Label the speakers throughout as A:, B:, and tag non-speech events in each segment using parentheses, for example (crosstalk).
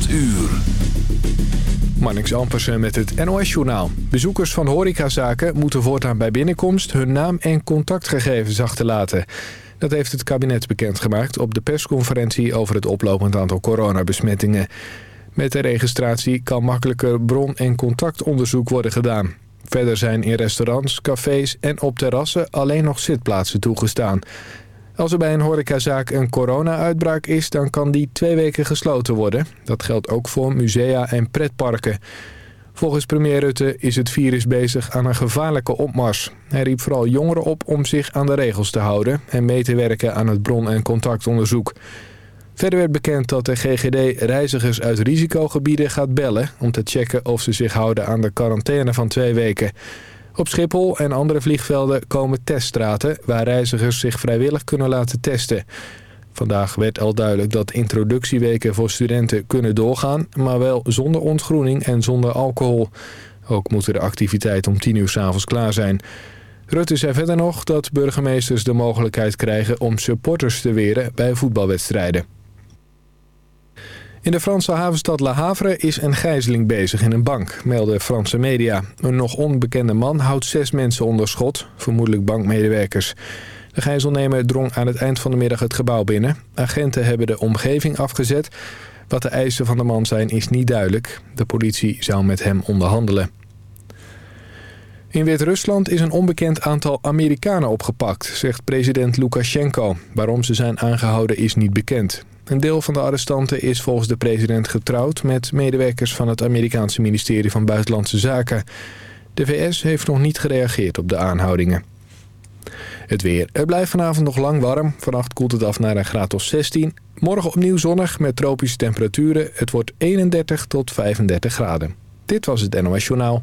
A: 8 uur.
B: Marnix Ampersen met het NOS-journaal. Bezoekers van horecazaken moeten voortaan bij binnenkomst... hun naam en contactgegevens achterlaten. Dat heeft het kabinet bekendgemaakt op de persconferentie... over het oplopend aantal coronabesmettingen. Met de registratie kan makkelijker bron- en contactonderzoek worden gedaan. Verder zijn in restaurants, cafés en op terrassen alleen nog zitplaatsen toegestaan... Als er bij een horecazaak een corona-uitbraak is, dan kan die twee weken gesloten worden. Dat geldt ook voor musea en pretparken. Volgens premier Rutte is het virus bezig aan een gevaarlijke opmars. Hij riep vooral jongeren op om zich aan de regels te houden... en mee te werken aan het bron- en contactonderzoek. Verder werd bekend dat de GGD reizigers uit risicogebieden gaat bellen... om te checken of ze zich houden aan de quarantaine van twee weken... Op Schiphol en andere vliegvelden komen teststraten... waar reizigers zich vrijwillig kunnen laten testen. Vandaag werd al duidelijk dat introductieweken voor studenten kunnen doorgaan... maar wel zonder ontgroening en zonder alcohol. Ook moeten de activiteiten om 10 uur s'avonds klaar zijn. Rutte zei verder nog dat burgemeesters de mogelijkheid krijgen... om supporters te weren bij voetbalwedstrijden. In de Franse havenstad Le Havre is een gijzeling bezig in een bank, melden Franse media. Een nog onbekende man houdt zes mensen onder schot, vermoedelijk bankmedewerkers. De gijzelnemer drong aan het eind van de middag het gebouw binnen. Agenten hebben de omgeving afgezet. Wat de eisen van de man zijn is niet duidelijk. De politie zou met hem onderhandelen. In Wit-Rusland is een onbekend aantal Amerikanen opgepakt, zegt president Lukashenko. Waarom ze zijn aangehouden is niet bekend. Een deel van de arrestanten is volgens de president getrouwd... met medewerkers van het Amerikaanse ministerie van Buitenlandse Zaken. De VS heeft nog niet gereageerd op de aanhoudingen. Het weer. Het blijft vanavond nog lang warm. Vannacht koelt het af naar een graad of 16. Morgen opnieuw zonnig met tropische temperaturen. Het wordt 31 tot 35 graden. Dit was het NOS Journaal.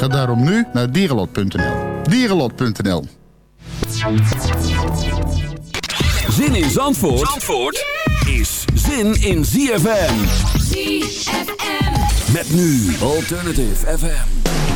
C: Ga daarom nu naar dierenlot.nl. Dierenlot.nl
A: Zin in Zandvoort, Zandvoort is zin in ZFM.
D: ZFM.
A: Met nu Alternative FM.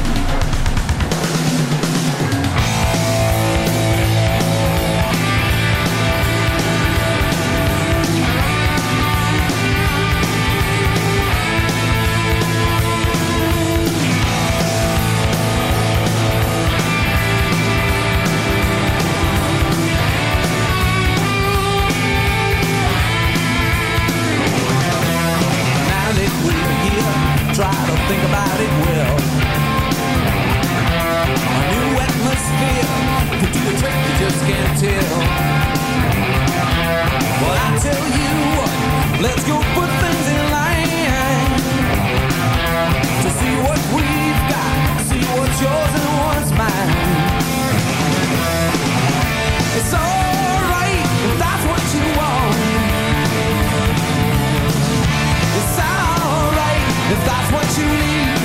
E: to leave.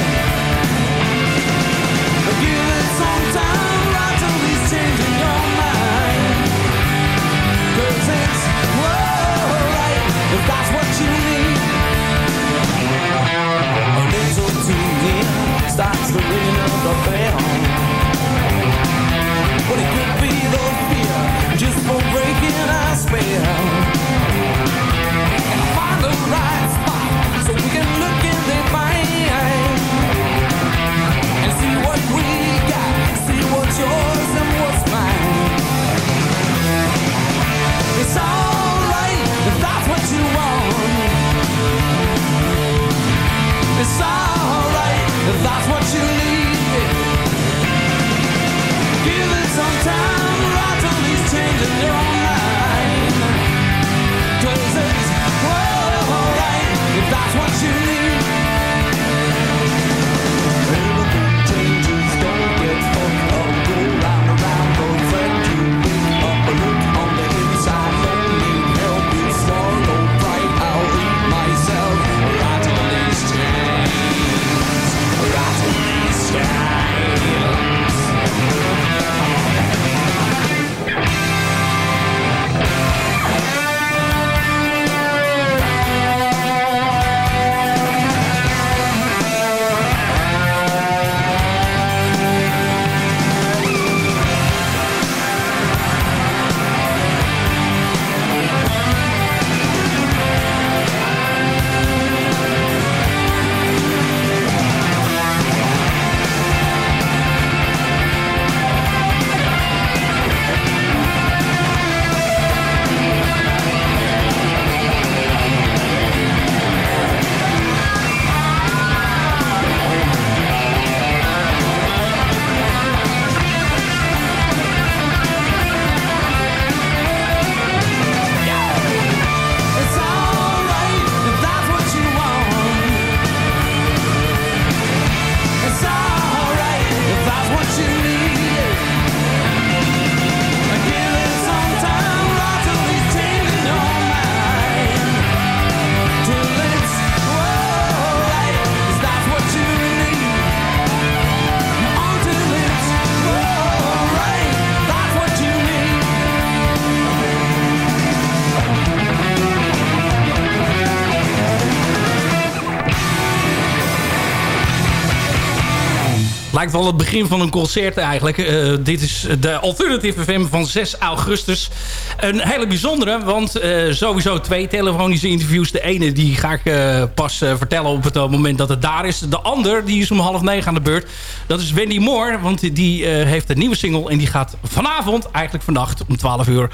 D: Lijkt wel het begin van een concert eigenlijk. Uh, dit is de Alternative FM van 6 augustus. Een hele bijzondere, want uh, sowieso twee telefonische interviews. De ene die ga ik uh, pas vertellen op het moment dat het daar is. De ander die is om half negen aan de beurt. Dat is Wendy Moore, want die heeft een nieuwe single. En die gaat vanavond, eigenlijk vannacht om 12 uur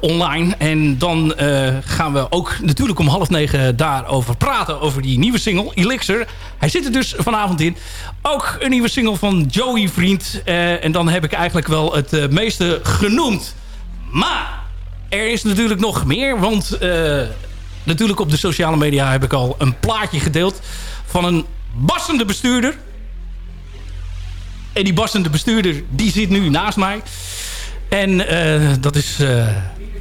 D: online. En dan gaan we ook natuurlijk om half negen daarover praten. Over die nieuwe single, Elixir. Hij zit er dus vanavond in. Ook een nieuwe single van Joey Vriend. Uh, en dan heb ik eigenlijk wel het uh, meeste genoemd. Maar er is natuurlijk nog meer. Want uh, natuurlijk op de sociale media heb ik al een plaatje gedeeld... van een bassende bestuurder. En die bassende bestuurder die zit nu naast mij. En dat is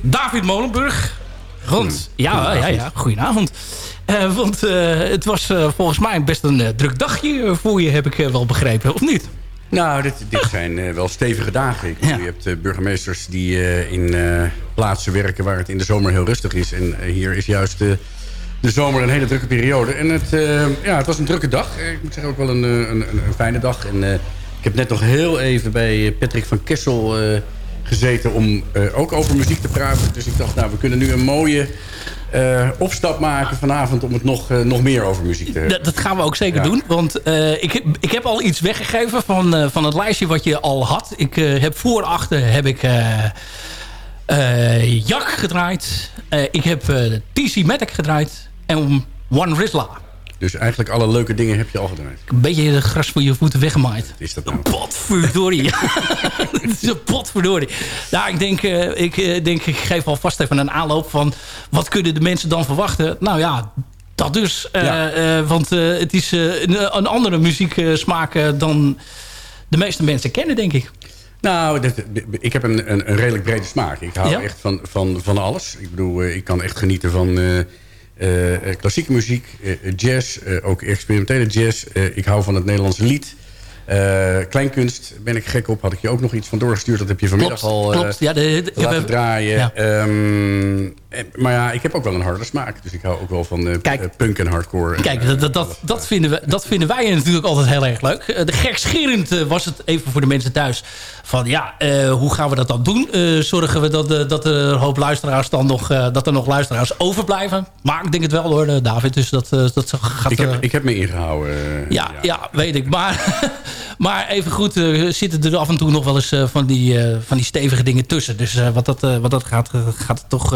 D: David Molenburg. Want, ja, ja, ja, goedenavond. Uh, want uh, het was uh, volgens mij best een druk dagje voor je, heb ik wel begrepen, of niet?
F: Nou, dit, dit zijn wel stevige dagen. Ik, ja. Je hebt burgemeesters die in plaatsen werken waar het in de zomer heel rustig is. En hier is juist de zomer een hele drukke periode. En het, ja, het was een drukke dag. Ik moet zeggen ook wel een, een, een fijne dag. En ik heb net nog heel even bij Patrick van Kessel gezeten om ook over muziek te praten. Dus ik dacht, nou, we kunnen nu een mooie uh, opstap maken vanavond om het nog, uh, nog meer over muziek te hebben.
D: Dat gaan we ook zeker ja. doen. Want ik, ik heb al iets weggegeven van, van het lijstje wat je al had. Ik heb voor achter heb ik Jak gedraaid. ik heb TC Matic gedraaid. En One Rizla.
F: Dus eigenlijk alle leuke dingen heb je al gedaan.
D: Een beetje de gras voor je voeten weggemaaid. Wat
F: is dat nou?
D: Potverdorie. (laughs) Het is een potverdorie. Nou, ik denk, uh, ik uh, denk, ik geef alvast even een aanloop van... wat kunnen de mensen dan verwachten? Nou ja, dat dus. Uh, ja. want het is een, een, andere muzieksmaak dan de meeste mensen kennen, denk ik.
F: Nou, ik heb een, een, een, redelijk brede smaak. Ik hou ja? echt van, van, van alles. Ik bedoel, ik kan echt genieten van klassieke muziek, uh, jazz, ook experimentele jazz. ik hou van het Nederlandse lied. kleinkunst ben ik gek op. Had ik je ook nog iets van doorgestuurd. Dat heb je vanmiddag
D: klopt,
F: al
D: klopt. Ja, de, de,
F: laten draaien. Ja. Um, maar ja, ik heb ook wel een harde smaak. Dus ik hou ook wel van Kijk, punk en hardcore.
D: Kijk, en, dat, dat, dat, vinden we, dat vinden wij natuurlijk altijd heel erg leuk. de gekscherend was het even voor de mensen thuis. Van ja, hoe gaan we dat dan doen? zorgen we dat, dat er een hoop luisteraars dan nog... dat er nog luisteraars overblijven? Maar ik denk het wel hoor, David. Dus dat, dat gaat...
F: Ik heb, ik heb me ingehouden.
D: Ja, ja, ja. weet ik. Maar, (laughs) maar even goed zitten er af en toe nog wel eens van, die, van die stevige dingen tussen. Dus wat, dat, wat dat gaat, gaat het toch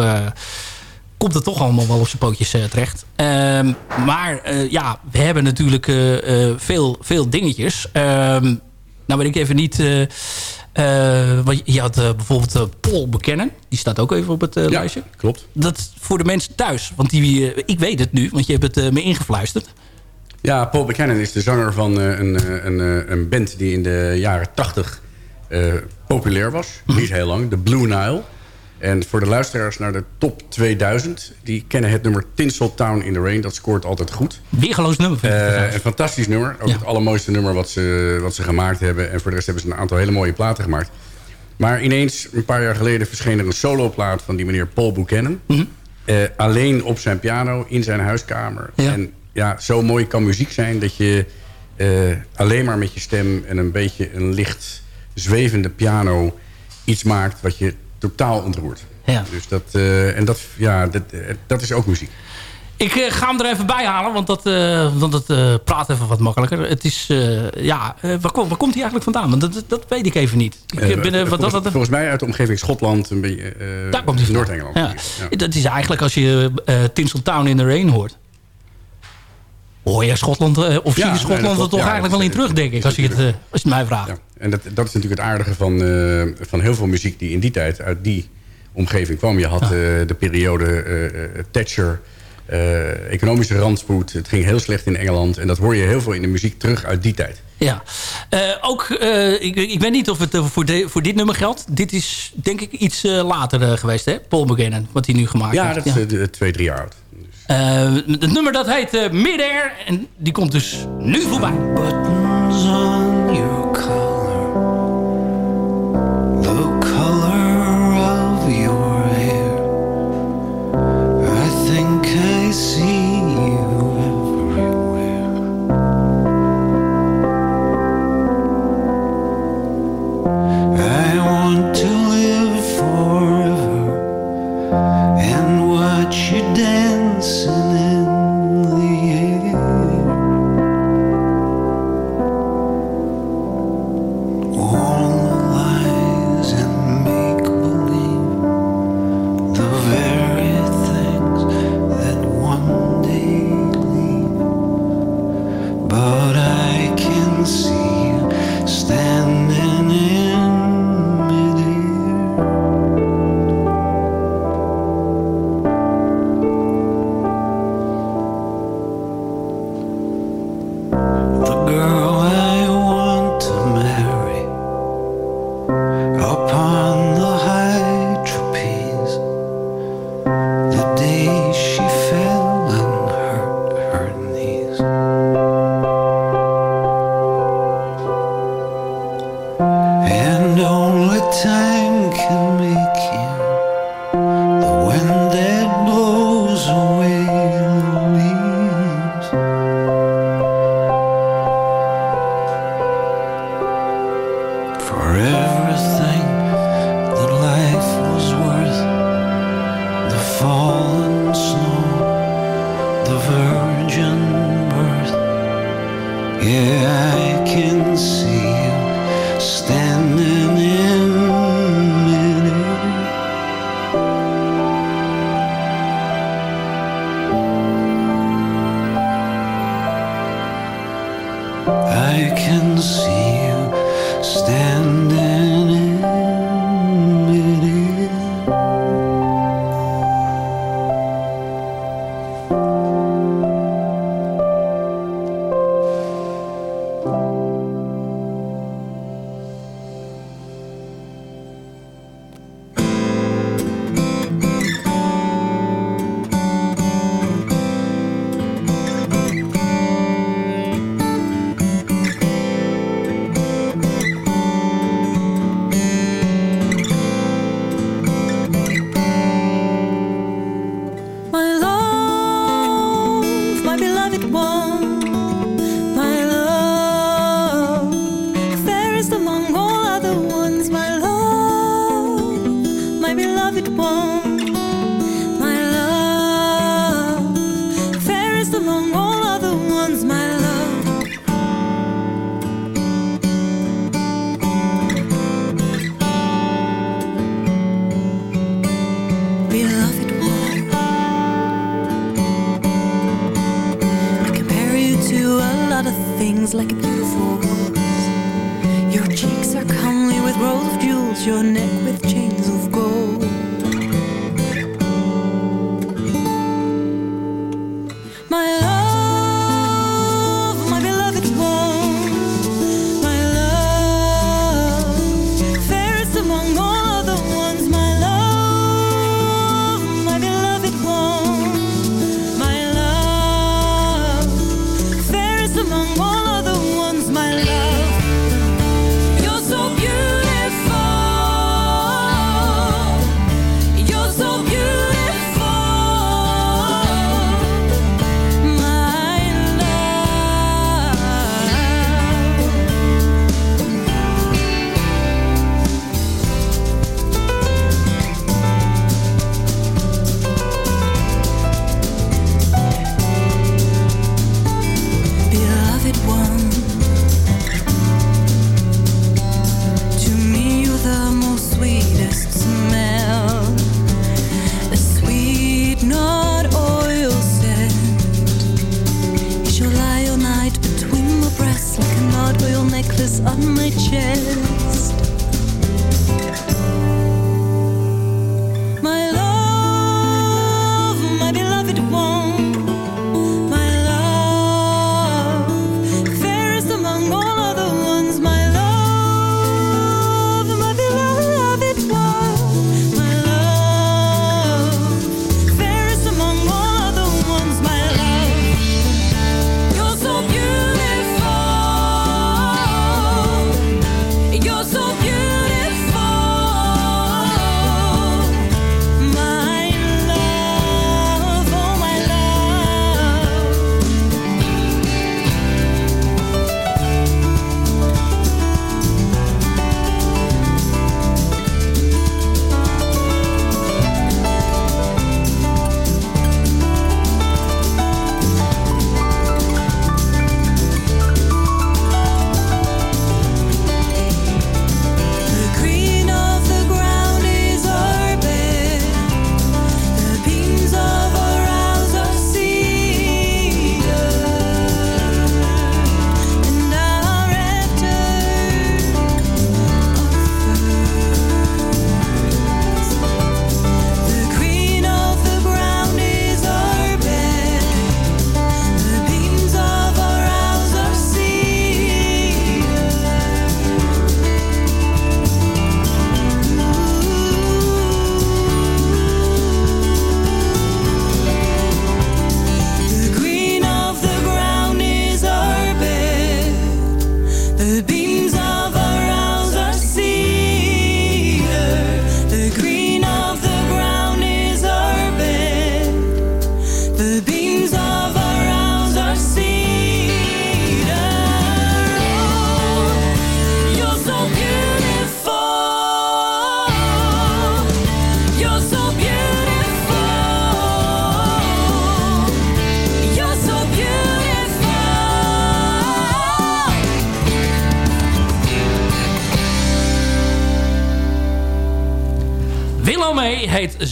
D: komt het toch allemaal wel op zijn pootjes uh, terecht. Um, maar uh, ja, we hebben natuurlijk uh, veel, veel dingetjes. Um, nou weet ik even niet... want je had bijvoorbeeld Paul bekennen. Die staat ook even op het
F: ja,
D: lijstje.
F: klopt.
D: Dat voor de mensen thuis. Want die, ik weet het nu, want je hebt het me ingefluisterd.
F: Ja, Paul Buchanan is de zanger van een, een, een band die in de jaren tachtig populair was. Niet heel lang, de Blue Nile. En voor de luisteraars naar de top 2000... die kennen het nummer Tinsel Town in the Rain. Dat scoort altijd goed.
D: Weergeloos nummer.
F: Uh, een fantastisch nummer. Ook ja. het allermooiste nummer wat ze, wat ze gemaakt hebben. En voor de rest hebben ze een aantal hele mooie platen gemaakt. Maar ineens, een paar jaar geleden... verscheen er een soloplaat van die meneer Paul Buchanan. Mm -hmm. uh, alleen op zijn piano, in zijn huiskamer. Ja. En ja, zo mooi kan muziek zijn... dat je uh, alleen maar met je stem en een beetje een licht zwevende piano... iets maakt wat je totaal ontroerd. Ja. Dus dat, uh, en dat, ja, dat, dat is ook muziek.
D: Ik uh, ga hem er even bij halen, want dat, uh, want dat uh, praat even wat makkelijker. Het is, ja, waar, waar, komt hij eigenlijk vandaan? Want dat, dat weet ik even niet. Ik
F: ben, wat, volgens, dat, volgens mij uit de omgeving Schotland, een beetje Daar komt hij Noord-Engeland.
D: Ja. ja. Dat is eigenlijk als je Tinsel Town in the Rain hoort. Hoor je Schotland, of zie je Schotland er toch eigenlijk wel in terug, denk ik, als je, het, als je het mij vraagt.
F: En dat, dat is natuurlijk het aardige van, van heel veel muziek die in die tijd uit die omgeving kwam. Je had ja. de periode Thatcher... Economische ranspoed. Het ging heel slecht in Engeland. En dat hoor je heel veel in de muziek terug uit die tijd.
D: Ja, ook, ik, ik weet niet of het voor, de, voor dit nummer geldt. Dit is denk ik iets later geweest, hè? Paul McGannon, wat hij nu gemaakt
F: ja,
D: heeft.
F: Dat ja, dat is twee, drie jaar oud.
D: Dus. het nummer dat heet uh, Midair. En die komt dus nu voorbij.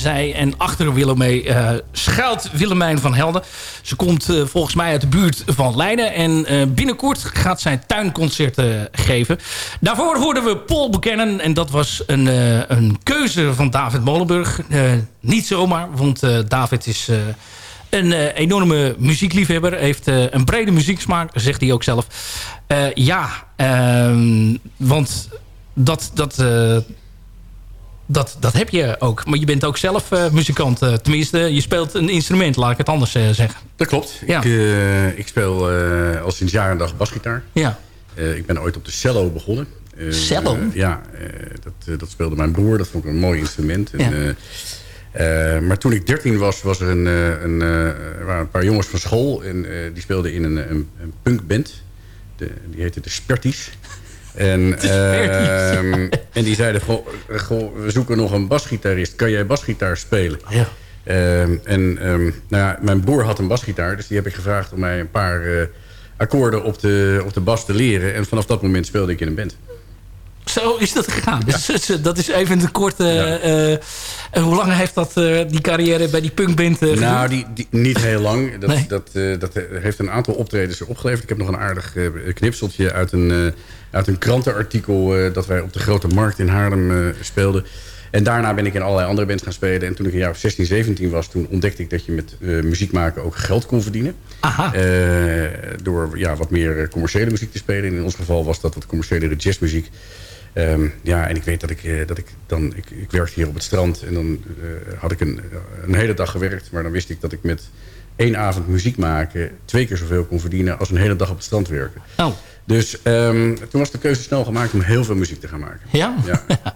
D: En achter Willemee eh schuilt Willemijn van Helden. Ze komt eh, volgens mij uit de buurt van Leiden. En eh, binnenkort gaat zij tuinconcerten geven. Daarvoor hoorden we Paul Buchanan. En dat was een, een keuze van David Molenburg. Niet zomaar, want David is... een enorme muziekliefhebber. Heeft een brede muzieksmaak, zegt hij ook zelf. Ja, ehm, want dat, dat, dat, dat heb je ook. Maar je bent ook zelf eh, muzikant. eh, tenminste, je speelt een instrument, laat ik het anders eh, zeggen.
F: Dat klopt.
D: Ja.
F: Ik, ik speel al sinds jaar en dag basgitaar.
D: Ja.
F: Ik ben ooit op de cello begonnen.
D: Cello?
F: ja, dat, dat speelde mijn broer. Dat vond ik een mooi instrument. En,
D: Ja.
F: maar toen ik 13 was, was er een, een, waren een paar jongens van school. En die speelden in een, een, een punkband. De, die heette de Sperties. En, ehm, en die zeiden, goh, goh, we zoeken nog een basgitarist. Kan jij basgitaar spelen?
D: Ja.
F: Ehm, en ehm, nou ja, mijn broer had een basgitaar. Dus die heb ik gevraagd om mij een paar eh, akkoorden op de, op de bas te leren. En vanaf dat moment speelde ik in een band.
D: Zo is dat gegaan. Dus, dat is even een korte... eh, hoe lang heeft dat, eh, die carrière bij die punkband
F: Nou, die, die, niet heel lang. Dat,
D: Nee.
F: dat, dat heeft een aantal optredens opgeleverd. Ik heb nog een aardig knipseltje uit een, uit een krantenartikel... dat wij op de Grote Markt in Haarlem speelden. En daarna ben ik in allerlei andere bands gaan spelen. En toen ik een jaar of 16, 17 was... toen ontdekte ik dat je met muziek maken ook geld kon verdienen.
D: Aha.
F: Door ja, wat meer commerciële muziek te spelen. In ons geval was dat wat commerciële jazzmuziek. Ehm, ja, en ik weet dat ik, eh, dat ik dan... Ik, ik werkte hier op het strand en dan eh, had ik een, een hele dag gewerkt. Maar dan wist ik dat ik met één avond muziek maken... twee keer zoveel kon verdienen als een hele dag op het strand werken.
D: Oh.
F: Dus ehm, toen was de keuze snel gemaakt om heel veel muziek te gaan maken.
D: Ja?
F: Ja. (laughs)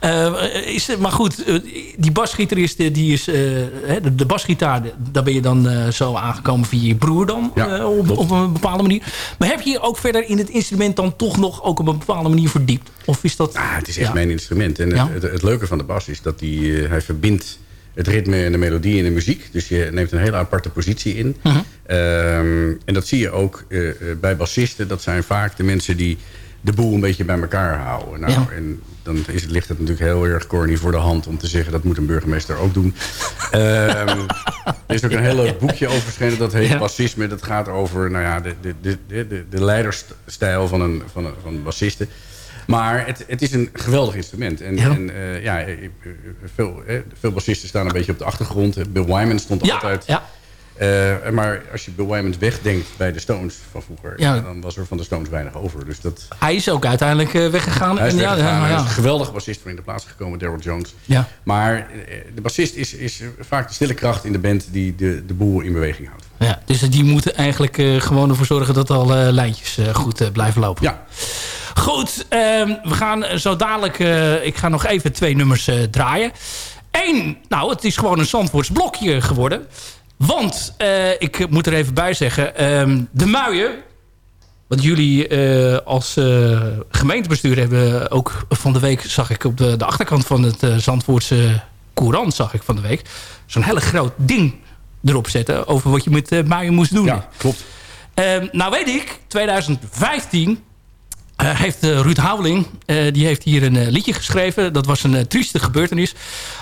D: Eh, is, maar goed, eh, die basgitarist, die is, eh, de, de basgitaar, daar ben je dan zo aangekomen via je broer dan,
F: Ja,
D: op, op een bepaalde manier. Maar heb je je ook verder in het instrument dan toch nog ook op een bepaalde manier verdiept? Of is dat...
F: Ah, het is echt
D: Ja.
F: mijn instrument. En het, het, het leuke van de bas is dat die, hij verbindt het ritme en de melodie in de muziek. Dus je neemt een hele aparte positie in.
D: Mhm.
F: Ehm, en dat zie je ook eh, eh, bij bassisten. Dat zijn vaak de mensen die de boel een beetje bij elkaar houden. Nou,
D: Ja.
F: En dan is het, ligt het natuurlijk heel erg corny voor de hand... om te zeggen dat moet een burgemeester ook doen. Ehm, (laughs) er is ook een heel leuk boekje over verschenen. Dat heet
D: Ja.
F: Bassisme. Dat gaat over nou ja, de, de, de, de, de, de leiderstijl van een, van een, van een bassiste. Maar het, het is een geweldig instrument. En
D: Ja.
F: en, eh, ja eh, eh, veel, eh, veel bassisten staan een beetje op de achtergrond. Bill Wyman stond
D: Ja,
F: altijd.
D: ja.
F: Eh, maar als je Bill Wyman wegdenkt bij de Stones van vroeger...
D: Ja.
F: dan was er van de Stones weinig over. Dus dat,
D: Hij is ook uiteindelijk eh, weggegaan.
F: hij is
D: En ja,
F: weggegaan.
D: ja,
F: Hij
D: ja.
F: is een geweldige bassist voor in de plaats gekomen, Daryl Jones.
D: Ja.
F: Maar eh, de bassist is, is vaak de stille kracht in de band... die de, de boel in beweging houdt.
D: Ja, dus die moeten eigenlijk gewoon ervoor zorgen dat alle lijntjes goed blijven lopen.
F: Ja,
D: Goed, ehm, we gaan zo dadelijk... ik ga nog even twee nummers draaien. Eén, nou, het is gewoon een Zandvoorts blokje geworden. Want, eh, ik moet er even bij zeggen... ehm, de muien... Want jullie eh, als eh, gemeentebestuur hebben ook van de week... zag ik op de, de achterkant van het eh, Zandvoortse Courant... zag ik van de week zo'n hele groot ding erop zetten... over wat je met muien moest doen.
F: ja klopt.
D: Ehm, nou weet ik, 2015 eh, heeft eh, Ruud Houweling, eh, die heeft hier een liedje geschreven. Dat was een trieste gebeurtenis.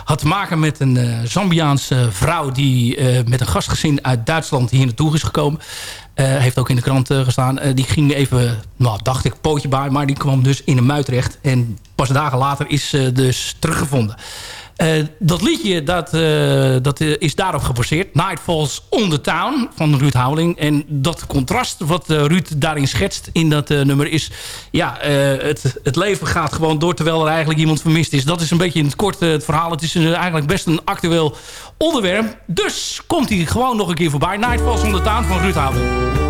D: Had te maken met een Zambiaanse vrouw... die met een gastgezin uit Duitsland hier naartoe is gekomen. Heeft ook in de krant gestaan. Die ging even, nou dacht ik, pootje bij. Maar die kwam dus in een mui terecht. En pas dagen later is ze dus teruggevonden. Eh, dat liedje dat, eh, dat eh, is daarop gebaseerd. Night Falls on the Town van Ruud Houweling. En dat contrast wat Ruud daarin schetst in dat nummer is... ja, het, het leven gaat gewoon door terwijl er eigenlijk iemand vermist is. Dat is een beetje in het kort het verhaal. Het is eigenlijk best een actueel onderwerp. Dus komt hij gewoon nog een keer voorbij. Night Falls on the Town van Ruud Houweling.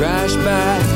G: trash
H: bag.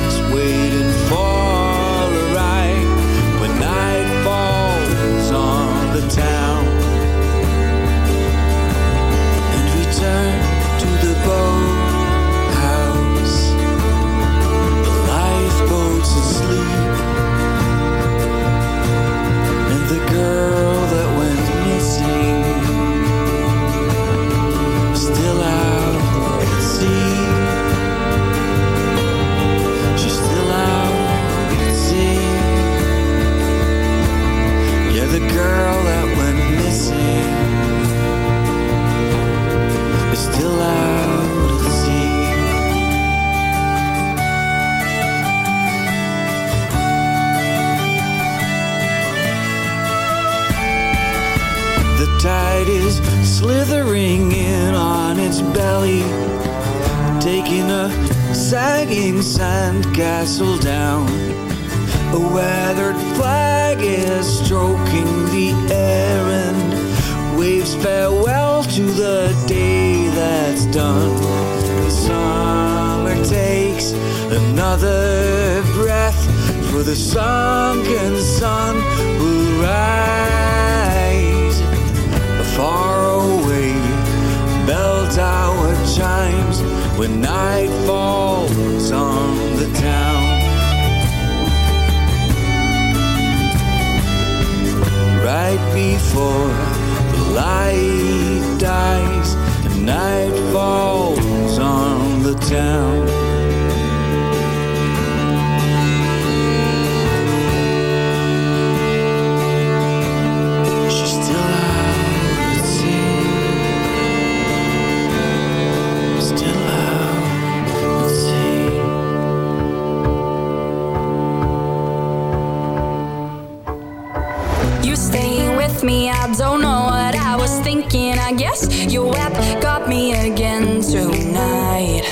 H: dress Your web got me again tonight.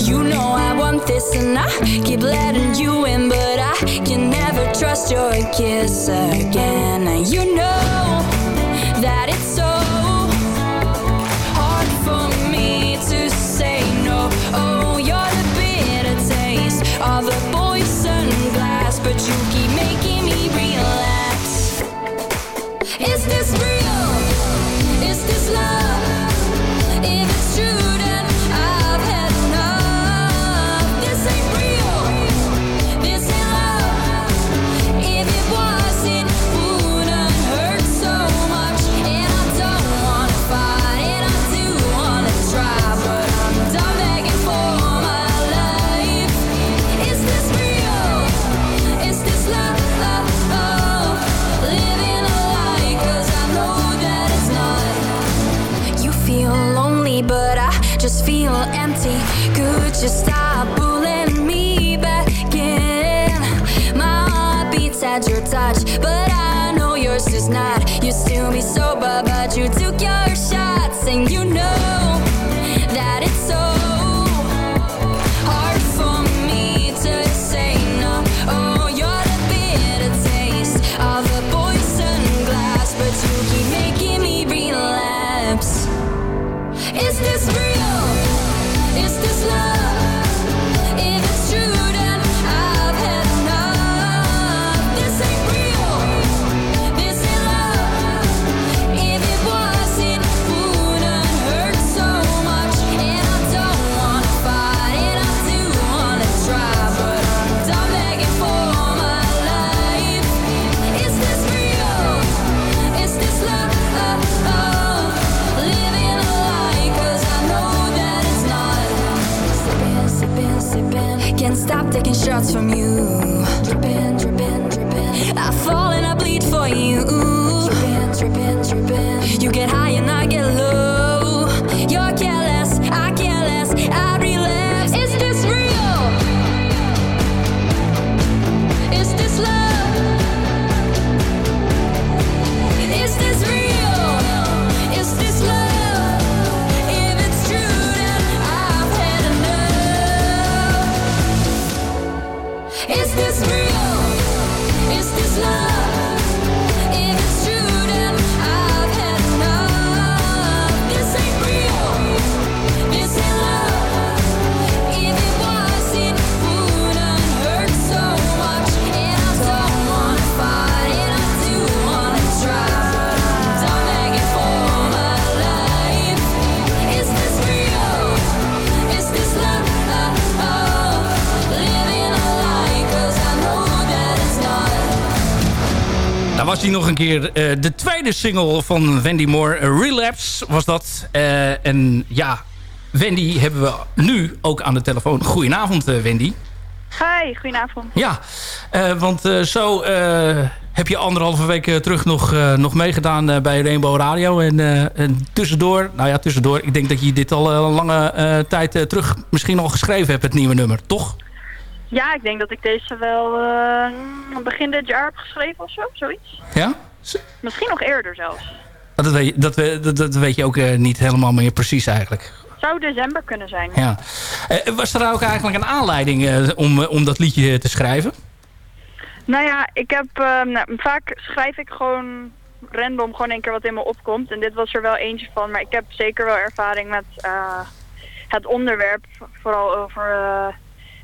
H: You know I want this and I keep letting you in But I can never trust your kiss again. You know empty Could you stop pulling me back in? My heart beats at your touch But I know yours is not You still be sober but you took your shots And you know shots from you.
D: Hij nog een keer. eh, de tweede single van Wendy Moore, eh, Relapse, was dat. Eh, en ja, Wendy hebben we nu ook aan de telefoon. Goedenavond, Wendy.
I: Hi, goedenavond.
D: Ja, want zo heb je anderhalve week terug nog, nog meegedaan bij Rainbow Radio. En, en tussendoor, nou ja, tussendoor. Ik denk dat je dit al een lange tijd terug misschien al geschreven hebt, het nieuwe nummer, toch?
I: Ja, ik denk dat ik deze wel eh, begin dit jaar heb geschreven of zo, zoiets.
D: Ja?
I: Misschien nog eerder zelfs.
D: Dat weet je, dat, we- dat, dat weet je ook eh, niet helemaal meer precies eigenlijk.
I: Zou december kunnen zijn.
D: Ja. Eh, was er ook eigenlijk een aanleiding om, om dat liedje te schrijven?
I: Nou ja, ik heb, eh, nou, vaak schrijf ik gewoon random gewoon een keer wat in me opkomt. En dit was er wel eentje van, maar ik heb zeker wel ervaring met het onderwerp. Vooral over,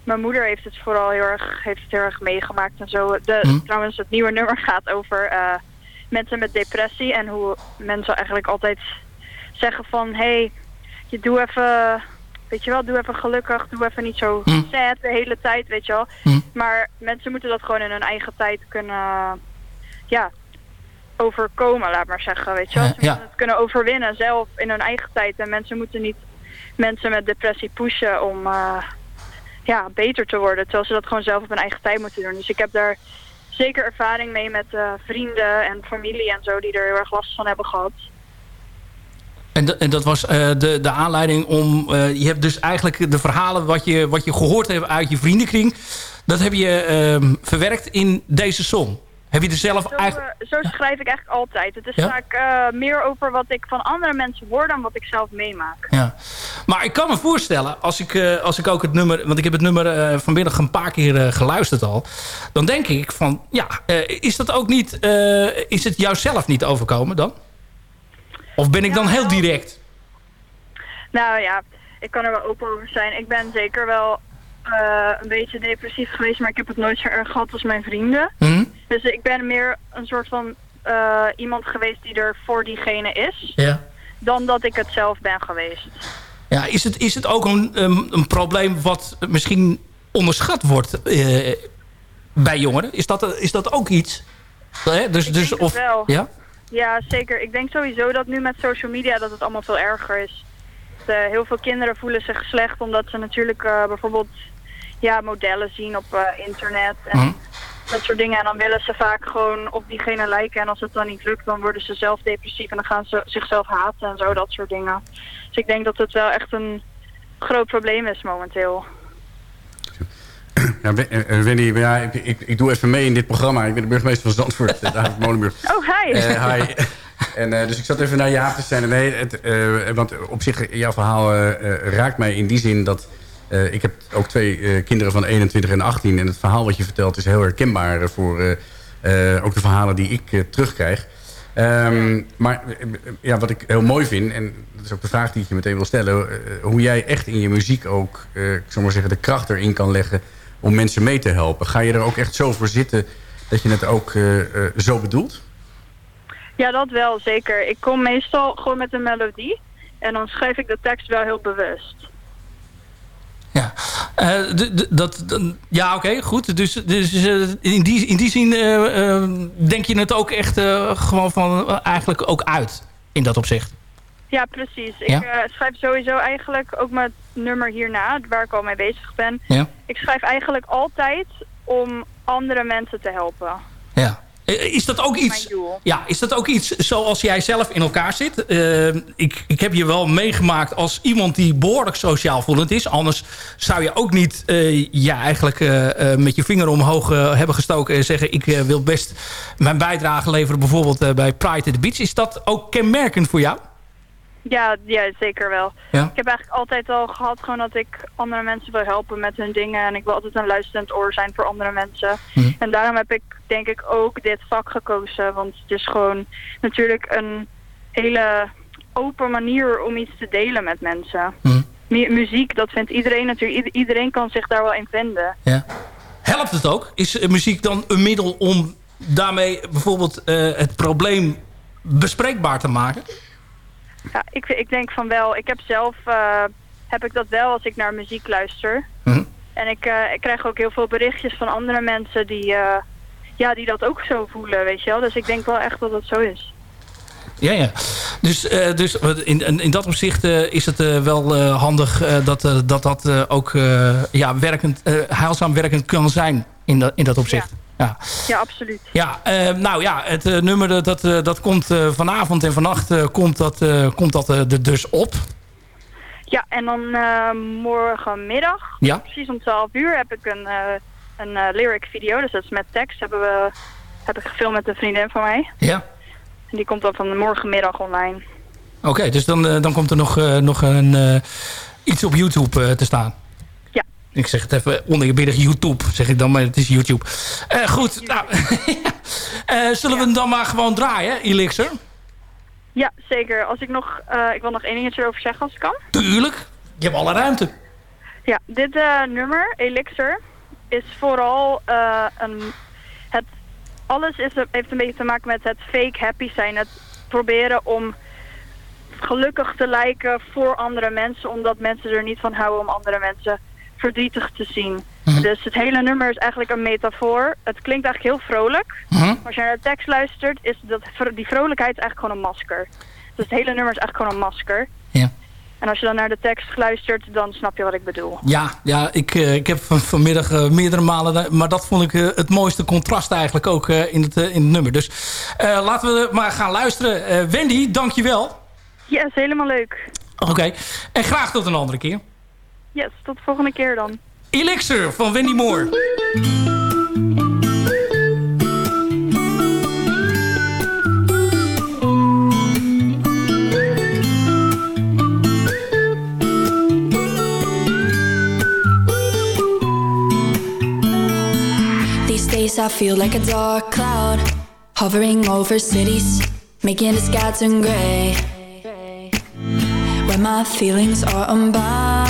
I: mijn moeder heeft het vooral heel erg, heeft het heel erg meegemaakt en zo. De,
D: Hm.
I: Trouwens, het nieuwe nummer (laughs) gaat over eh, mensen met depressie en hoe mensen eigenlijk altijd zeggen van, hey, je doe even, weet je wel, doe even gelukkig, doe even niet zo
D: Hm.
I: sad de hele tijd, weet je wel.
D: Hm.
I: Maar mensen moeten dat gewoon in hun eigen tijd kunnen, ja, overkomen, laat maar zeggen, weet je wel. Ze
D: ja.
I: moeten het kunnen overwinnen zelf in hun eigen tijd. En mensen moeten niet mensen met depressie pushen om, eh, ja, beter te worden. Terwijl ze dat gewoon zelf op hun eigen tijd moeten doen. Dus ik heb daar zeker ervaring mee met eh, vrienden en familie en zo die er heel erg last van hebben gehad.
D: En, en dat was eh, de, de aanleiding om... eh, je hebt dus eigenlijk de verhalen wat je, wat je gehoord hebt uit je vriendenkring... dat heb je ehm, verwerkt in deze song. Heb je er zelf
I: Zo,
D: eigenlijk...
I: eh, zo schrijf ik eigenlijk altijd. Het is
D: Ja?
I: vaak eh, meer over wat ik van andere mensen hoor dan wat ik zelf meemaak.
D: Ja. Maar ik kan me voorstellen, als ik, eh, als ik ook het nummer... want ik heb het nummer vanmiddag een paar keer geluisterd al... dan denk ik van, ja, is dat ook niet... is het jou zelf niet overkomen dan? Of ben ik dan heel direct?
I: Nou ja, ik kan er wel open over zijn. Ik ben zeker wel een beetje depressief geweest, maar ik heb het nooit zo erg gehad als mijn vrienden.
D: Hm?
I: Dus ik ben meer een soort van eh, iemand geweest die er voor diegene is,
D: Ja.
I: dan dat ik het zelf ben geweest.
D: Ja, is het, is het ook een, een, een probleem wat misschien onderschat wordt eh, bij jongeren? Is dat, is dat ook iets? Hè? Dus,
I: Ik
D: dus,
I: denk
D: of,
I: wel.
D: Ja?
I: Ja, zeker. Ik denk sowieso dat nu met social media dat het allemaal veel erger is. Dat, eh, heel veel kinderen voelen zich slecht omdat ze natuurlijk eh, bijvoorbeeld ja, modellen zien op eh, internet en
D: Hm.
I: Dat soort dingen. En dan willen ze vaak gewoon op diegene lijken en als het dan niet lukt dan worden ze zelf depressief en dan gaan ze zichzelf haten en zo, dat soort dingen. Dus ik denk dat het wel echt een groot probleem is momenteel.
F: Ja, Wen- eh, Wendy, ja, ik, ik, ik doe even mee in dit programma. Ik ben de burgemeester van Zandvoort, eh, David Molenburg. (laughs)
I: Oh, hi!
F: Eh, hi. En, eh, dus ik zat even naar Jaap te zijn. Nee, het, eh, want op zich, jouw verhaal eh, eh, raakt mij in die zin dat... eh, ik heb ook twee eh, kinderen van 21 en 18. En het verhaal wat je vertelt is heel herkenbaar voor eh, ook de verhalen die ik terugkrijg. Ehm, maar ja, wat ik heel mooi vind, en dat is ook de vraag die ik je meteen wil stellen... hoe jij echt in je muziek ook, ik zal maar zeggen, de kracht erin kan leggen... om mensen mee te helpen. Ga je er ook echt zo voor zitten dat je het ook zo bedoelt?
I: Ja, dat wel, zeker. Ik kom meestal gewoon met een melodie en dan schrijf ik de tekst wel heel bewust.
D: Ja, Eh, dat, ja oké, goed. Dus, dus eh, in, die, in die zin eh, denk je het ook echt gewoon van eigenlijk ook uit in dat opzicht.
I: Ja, precies.
D: Ja?
I: Ik schrijf sowieso eigenlijk ook met nummer hierna, waar ik al mee bezig ben.
D: Ja.
I: Ik schrijf eigenlijk altijd om andere mensen te helpen.
D: Ja. Eh, Is dat ook iets... Ja, is dat ook iets zoals jij zelf in elkaar zit? Eh, ik, ik heb je wel meegemaakt als iemand die behoorlijk sociaal voelend is. Anders zou je ook niet eh, ja, eigenlijk eh, met je vinger omhoog hebben gestoken... en zeggen ik wil best mijn bijdrage leveren bijvoorbeeld bij Pride at the Beach. Is dat ook kenmerkend voor jou?
I: Ja, ja, zeker wel.
D: Ja.
I: Ik heb eigenlijk altijd al gehad gewoon dat ik andere mensen wil helpen met hun dingen. En ik wil altijd een luisterend oor zijn voor andere mensen.
D: Mhm.
I: En daarom heb ik denk ik ook dit vak gekozen. Want het is gewoon natuurlijk een hele open manier om iets te delen met mensen.
D: Mhm.
I: Mu- muziek, dat vindt iedereen natuurlijk. Ieder- iedereen kan zich daar wel in vinden.
D: Ja. Helpt het ook? Is muziek dan een middel om daarmee bijvoorbeeld eh, het probleem bespreekbaar te maken?
I: Ja, ik, ik denk van wel. Ik heb zelf eh, heb ik dat wel als ik naar muziek luister.
D: Mhm.
I: En ik, eh, ik krijg ook heel veel berichtjes van andere mensen die, eh, ja, die dat ook zo voelen, weet je wel. Dus ik denk wel echt dat het zo is.
D: Ja, ja. Dus, dus in, in, dat opzicht is het wel handig dat dat, dat ook ja, werkend, eh, heilzaam werkend kan zijn in dat, in dat opzicht. Ja,
I: Ja, absoluut.
D: ja eh, nou ja, het eh, nummer dat, dat, eh, dat komt eh, vanavond en vannacht komt dat, komt dat er dus op.
I: Ja, en dan morgenmiddag,
D: Ja.
I: precies om 12 uur, heb ik een, een lyric video. Dus dat is met tekst. Hebben we, heb ik gefilmd met een vriendin van mij.
D: Ja.
I: En die komt dan van morgenmiddag online.
D: Oké, dus dan, dan komt er nog, nog een, iets op YouTube te staan. Ik zeg het even oneerbiedig YouTube, zeg ik dan, maar het is YouTube. Eh, goed, nou, (laughs) Eh, zullen we hem dan maar gewoon draaien, Elixir?
I: Ja, zeker. Als ik nog, eh, ik wil nog één dingetje erover zeggen als het kan.
D: Tuurlijk, je hebt alle ruimte.
I: Ja, dit nummer, Elixir, is vooral eh, een... Het, alles is, heeft een beetje te maken met het fake happy zijn. Het proberen om gelukkig te lijken voor andere mensen, omdat mensen er niet van houden om andere mensen verdrietig te zien. Dus het hele nummer is eigenlijk een metafoor. Het klinkt eigenlijk heel vrolijk.
D: Mhm.
I: Maar als je naar de tekst luistert, is dat, die vrolijkheid is eigenlijk gewoon een masker. Dus het hele nummer is eigenlijk gewoon een masker.
D: Ja.
I: En als je dan naar de tekst luistert, dan snap je wat ik bedoel.
D: Ja, ja ik, eh, ik heb van, vanmiddag eh, meerdere malen... Maar dat vond ik eh, het mooiste contrast eigenlijk ook in, het, in het nummer. Dus laten we maar gaan luisteren. Wendy, dankjewel.
I: Yes, helemaal leuk.
D: Oké, en graag tot een andere keer.
I: Yes, tot de volgende keer dan.
D: Elixir van Wendy Moore.
H: These days I feel like a dark cloud hovering over cities, making the sky turn gray. Where my feelings are unbound.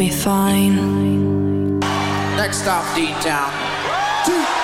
H: be fine.
J: Next stop, D-Town.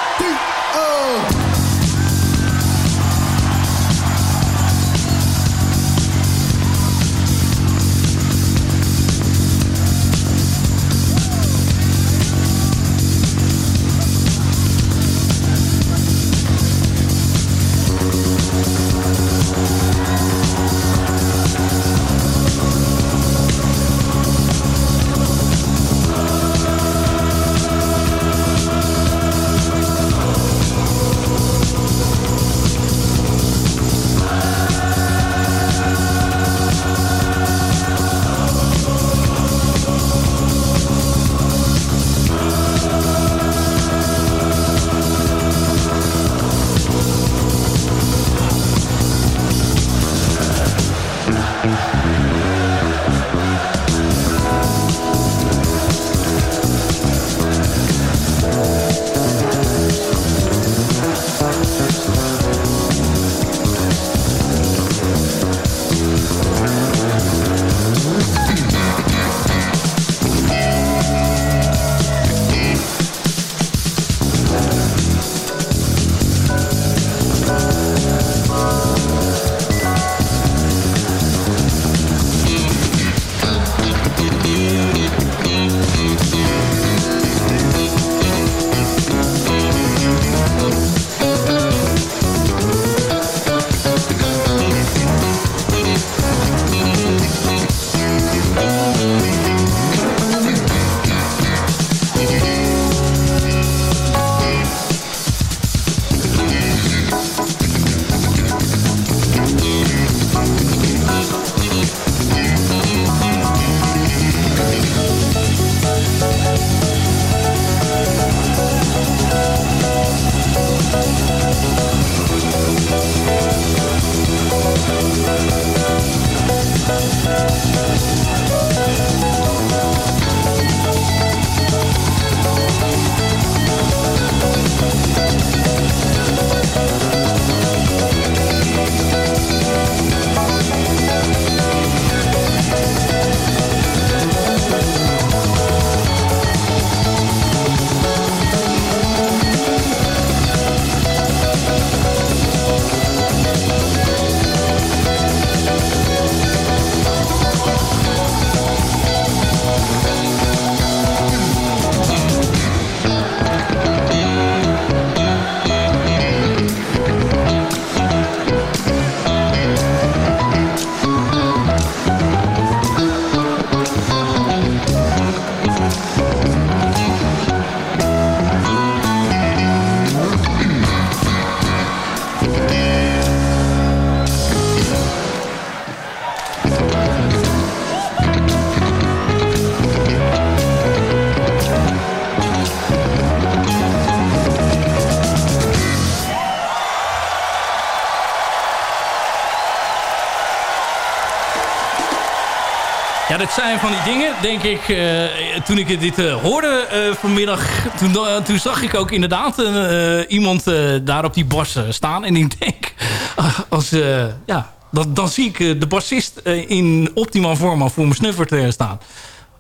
D: Zijn van die dingen, denk ik. eh, toen ik dit eh, hoorde eh, vanmiddag... Toen, toen zag ik ook inderdaad eh, iemand eh, daar op die bas staan. En ik denk... (laughs) als, eh, ja, dan, dan zie ik de bassist in optimaal vorm voor mijn snuffert staan.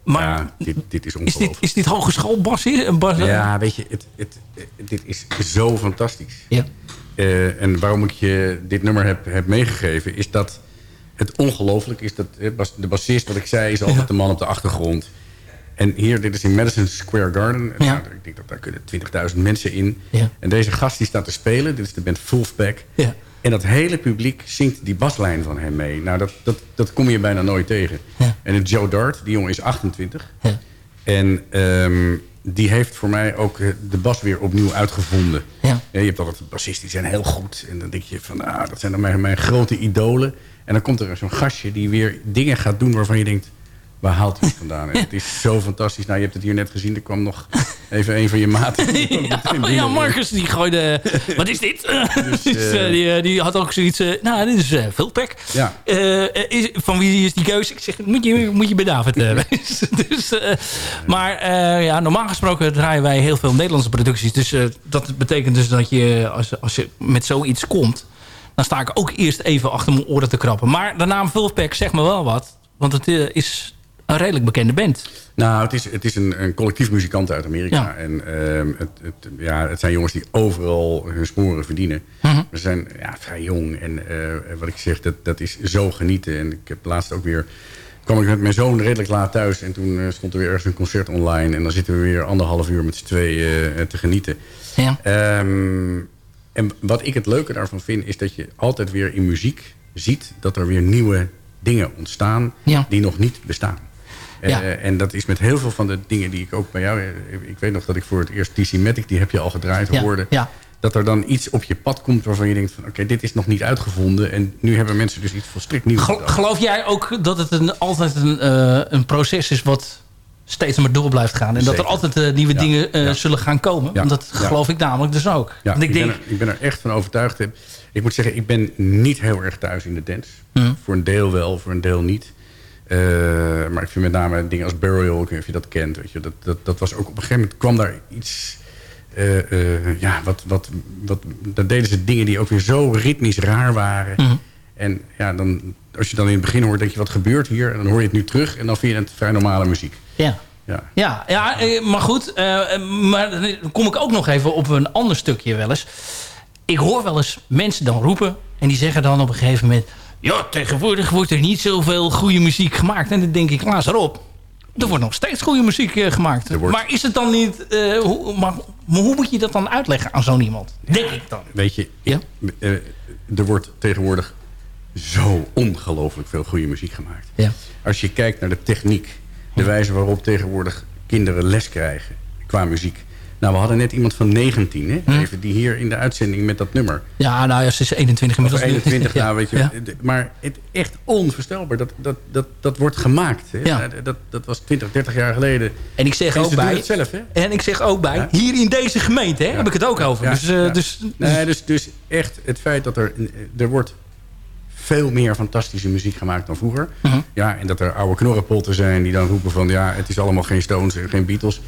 D: Maar
F: Ja, dit, dit is
D: is,
F: ongelooflijk.
D: dit, is dit hogeschoolbas? Een bas,
F: Ja, weet je, het, het, dit is zo fantastisch.
D: Ja.
F: Eh, en waarom ik je dit nummer heb, heb meegegeven... is dat het ongelooflijk is dat de bassist, wat ik zei... is altijd de man op de achtergrond. En hier, dit is in Madison Square Garden.
D: Ja.
F: Nou, ik denk dat daar kunnen 20.000 mensen in.
D: Ja.
F: En deze gast die staat te spelen. Dit is de band Wolfpack.
D: Ja.
F: En dat hele publiek zingt die baslijn van hem mee. Nou, dat, dat, dat kom je bijna nooit tegen.
D: Ja.
F: En het Joe Dart, die jongen is 28.
D: Ja.
F: En ehm, die heeft voor mij ook eh, de bas weer opnieuw uitgevonden.
D: Ja.
F: je hebt altijd bassisten die zijn heel goed. En dan denk je van, ah, dat zijn dan mijn, mijn grote idolen. En dan komt er zo'n gastje die weer dingen gaat doen waarvan je denkt... Waar haalt hij het vandaan? En (laughs) het is zo fantastisch. Nou, je hebt het hier net gezien. Er kwam nog even een van je maten. (laughs)
D: Ja,
F: binnen.
D: ja, Marcus die gooide... (laughs) Wat is dit? Dus, eh, die, eh, die had ook zoiets... eh, nou, dit is uh.
F: Ja.
D: Eh, eh, is, van wie is die keuze? Ik zeg, moet je, moet je bij David eh, dus, eh, maar eh, ja, normaal gesproken draaien wij heel veel Nederlandse producties. Dus eh, dat betekent dus dat je, als, als je met zoiets komt... dan sta ik ook eerst even achter mijn oren te krappen. Maar de naam Vulpack zegt me wel wat. Want het eh, is een redelijk bekende band.
F: Nou, het is, het is een, een collectief muzikant uit Amerika.
D: Ja.
F: En ehm, het, het, ja, het zijn jongens die overal hun sporen verdienen.
D: Mhm.
F: We zijn ja, vrij jong. En eh, wat ik zeg, dat, dat is zo genieten. En ik heb laatst ook weer... kwam ik met mijn zoon redelijk laat thuis. En toen eh, stond er weer ergens een concert online. En dan zitten we weer anderhalf uur met z'n tweeën te genieten.
D: Ja.
F: Ehm, en wat ik het leuke daarvan vind... is dat je altijd weer in muziek ziet... dat er weer nieuwe dingen ontstaan...
D: Ja.
F: die nog niet bestaan.
D: Ja.
F: Eh, en dat is met heel veel van de dingen die ik ook bij jou... eh, Ik weet nog dat ik voor het eerst TC Matic, die heb je al gedraaid,
D: Ja,
F: hoorde.
D: ja.
F: Dat er dan iets op je pad komt waarvan je denkt van... oké, dit is nog niet uitgevonden. En nu hebben mensen dus iets volstrekt nieuws.
D: Gel- geloof jij ook dat het een, altijd een, eh, een proces is wat steeds maar door blijft gaan? En dat er altijd eh, nieuwe
F: Ja,
D: dingen eh,
F: ja.
D: zullen gaan komen? Want dat geloof ik namelijk dus ook. Want
F: ik,
D: ik denk,
F: ben er, ik ben er echt van overtuigd. Ik moet zeggen, ik ben niet heel erg thuis in de dance.
D: Mhm.
F: Voor een deel wel, voor een deel niet. Eh, maar ik vind met name dingen als Burial, ik weet of je dat kent. Weet je, dat, dat, dat was ook op een gegeven moment kwam daar iets... ja, wat, wat, wat, daar deden ze dingen die ook weer zo ritmisch raar waren.
D: Mhm.
F: En ja, dan, als je dan in het begin hoort, denk je, wat gebeurt hier? En dan hoor je het nu terug en dan vind je het vrij normale muziek.
D: ja.
F: Ja.
D: Ja, ja, eh, maar goed. eh, eh, maar dan kom ik ook nog even op een ander stukje wel eens. Ik hoor wel eens mensen dan roepen... en die zeggen dan op een gegeven moment... ja, tegenwoordig wordt er niet zoveel goede muziek gemaakt. En dan denk ik, laat erop. Er wordt nog steeds goede muziek gemaakt.
F: Wordt-
D: Maar is het dan niet... hoe, maar, maar hoe moet je dat dan uitleggen aan zo'n iemand? Denk ik dan.
F: Weet je,
D: Ja?
F: er wordt tegenwoordig zo ongelooflijk veel goede muziek gemaakt.
D: Ja.
F: Als je kijkt naar de techniek, de wijze waarop tegenwoordig kinderen les krijgen qua muziek. Nou, we hadden net iemand van 19, hè?
D: Hm.
F: Even die hier in de uitzending met dat nummer.
D: Ja, nou ja, ze is 21
F: Of
D: inmiddels. (laughs)
F: 21,
D: Ja.
F: nou weet je.
D: Ja.
F: Maar het echt onvoorstelbaar. Dat, dat, dat, dat wordt gemaakt. Hè?
D: Ja.
F: Dat, dat was 20, 30 jaar geleden.
D: En ik zeg
F: En
D: ook bij...
F: het zelf, hè?
D: En ik zeg ook bij,
F: Ja.
D: hier in deze gemeente hè, heb ik het ook over.
F: Ja,
D: dus, eh,
F: ja.
D: dus,
F: Nee, dus, dus echt het feit dat er... Er wordt veel meer fantastische muziek gemaakt dan vroeger.
D: Mhm.
F: Ja, en dat er oude knorrenpotten zijn die dan roepen van... ja, het is allemaal geen Stones en geen Beatles.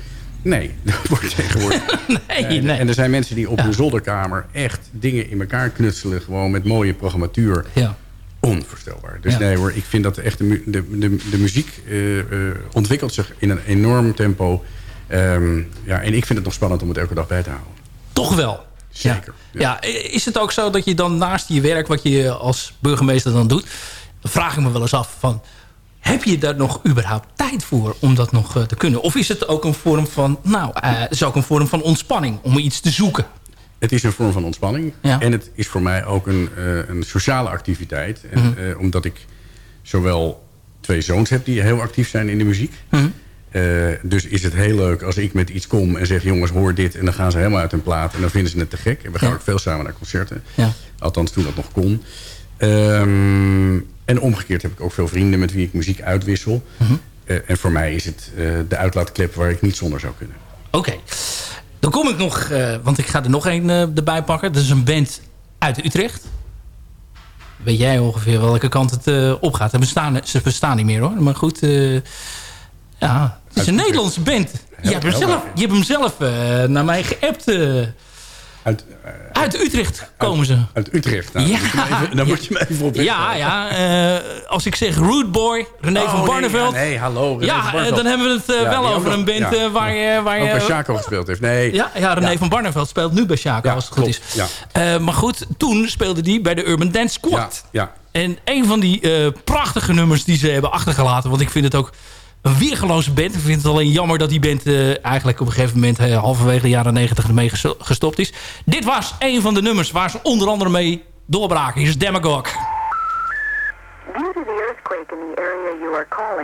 F: Nee, (laughs) dat wordt tegenwoordig... (laughs)
D: nee,
F: En,
D: nee.
F: en er zijn mensen die op
D: Ja.
F: hun zolderkamer echt dingen in elkaar knutselen. Gewoon met mooie programmatuur.
D: ja.
F: Onvoorstelbaar. Dus
D: Ja.
F: nee hoor, ik vind dat echt de, de, de muziek eh, eh, ontwikkelt zich in een enorm tempo. Ehm, ja, en ik vind het nog spannend om het elke dag bij te houden.
D: Toch wel.
F: Zeker.
D: Ja. ja, is het ook zo dat je dan naast je werk... wat je als burgemeester dan doet... dan vraag ik me wel eens af van... heb je daar nog überhaupt tijd voor om dat nog eh, te kunnen? Of is het ook een vorm van... nou, het is ook een vorm van ontspanning... om iets te zoeken?
F: Het is een vorm van ontspanning.
D: Ja.
F: En het is voor mij ook een, eh, een sociale activiteit. En,
D: Mhm.
F: omdat ik zowel twee zoons heb die heel actief zijn in de muziek.
D: Mhm.
F: Eh, dus is het heel leuk als ik met iets kom en zeg... jongens, hoor dit. En dan gaan ze helemaal uit hun plaat. En dan vinden ze het te gek. En we gaan
D: Ja.
F: ook veel samen naar concerten.
D: Ja.
F: Althans, toen dat nog kon. Ehm, en omgekeerd heb ik ook veel vrienden met wie ik muziek uitwissel.
D: Mhm.
F: Eh, en voor mij is het eh, de uitlaatklep waar ik niet zonder zou kunnen.
D: Oké. Dan kom ik nog, want ik ga er nog één erbij pakken. Dat is een band uit Utrecht. Weet jij ongeveer welke kant het eh, opgaat? Ze bestaan, ze bestaan niet meer hoor. Maar goed, ja, het is een. Nederlandse band. Je hebt hem zelf, je hebt hem zelf eh, naar mij geappt. eh.
F: Uit,
D: uit Utrecht komen ze.
F: uit Utrecht. Nou,
D: Ja.
F: dan moet je me even, even op
D: Ja, ja. eh, als ik zeg Root Boy, René
F: Oh,
D: van
F: nee,
D: Barneveld.
F: ja, nee, hallo. René
D: Ja,
F: van
D: dan hebben we het
F: Ja,
D: wel over
F: nog-
D: een band waar je... Waar je
F: bij Chaco gespeeld heeft. Nee.
D: Ja, ja René van Barneveld speelt nu bij
F: Ja,
D: als het goed is. Maar goed, toen speelde die bij de Urban Dance Squad.
F: Ja.
D: En een van die prachtige nummers die ze hebben achtergelaten... want ik vind het ook een weergeloze band. Ik vind het alleen jammer dat die band eh, eigenlijk op een gegeven moment... Eh, halverwege de jaren negentig ermee gestopt is. Dit was een van de nummers waar ze onder andere mee doorbraken. Hier is
K: Demagog. Earthquake in area call.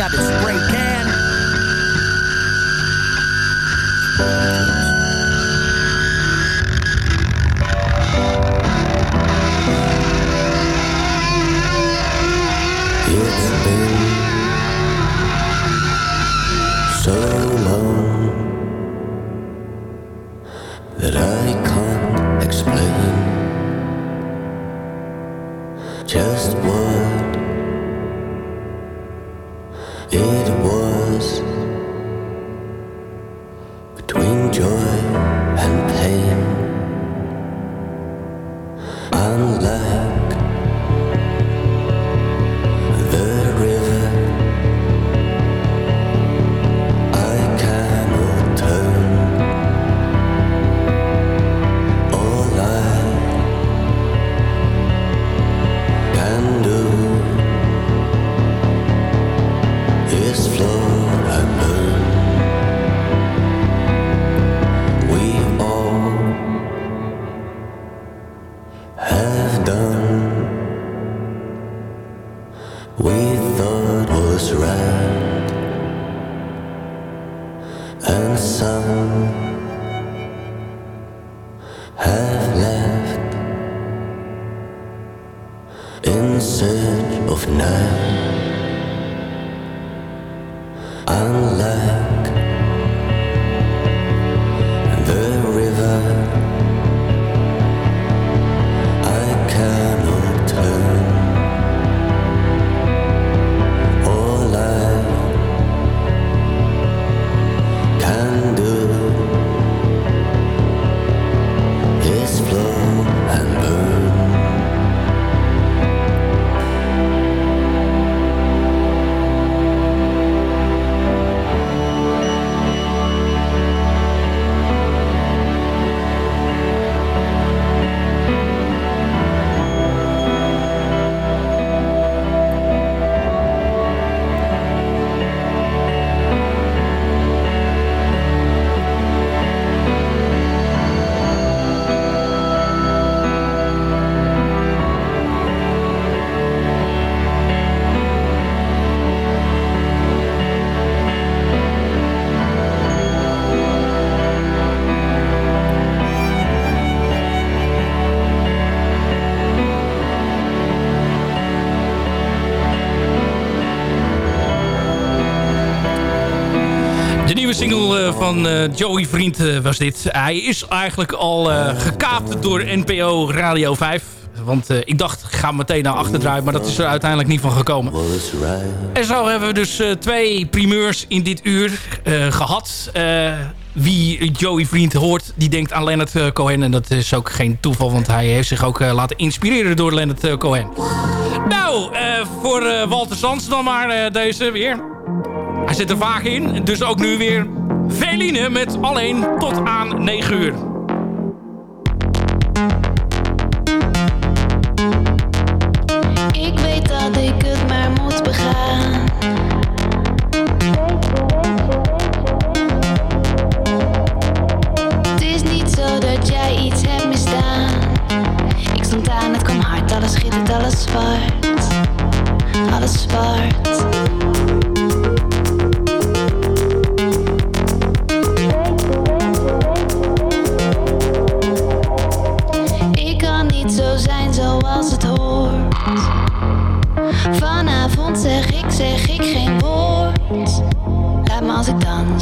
E: got it
D: van eh, Joey Vriend eh, was dit. Hij is eigenlijk al eh, gekaapt door NPO Radio 5. Want ik dacht, ik ga meteen naar achter draaien. Maar dat is er uiteindelijk niet van gekomen. En zo hebben we dus twee primeurs in dit uur eh, gehad. Eh, wie Joey Vriend hoort, die denkt aan Leonard Cohen. En dat is ook geen toeval, want hij heeft zich ook laten inspireren door Leonard Cohen. Nou, voor Walter Sands dan maar deze weer. Hij zit er vaak in, dus ook nu weer Veline met alleen tot aan 9 uur.
L: Ik weet dat ik het maar moet begaan. Het is niet zo dat jij iets hebt misdaan. Ik stond aan, het kwam hard, alles schittert, alles zwart. Alles zwart.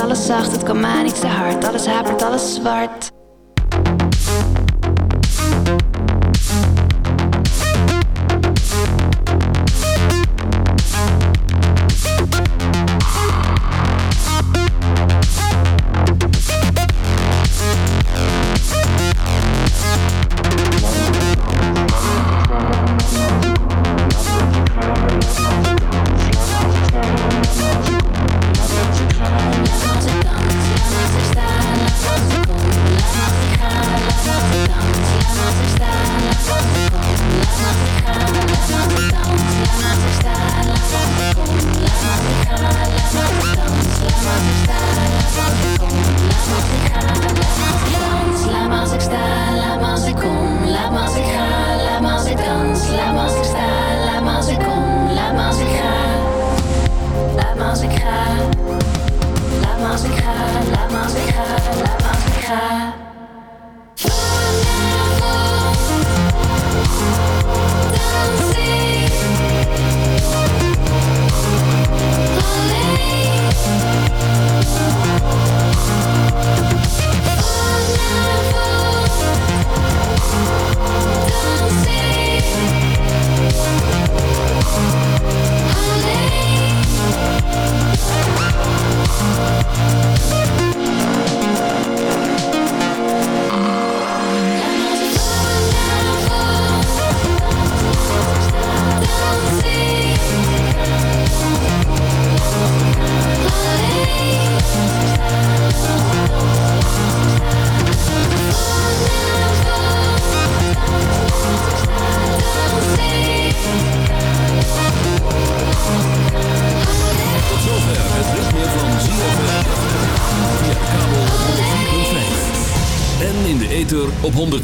L: Alles zacht.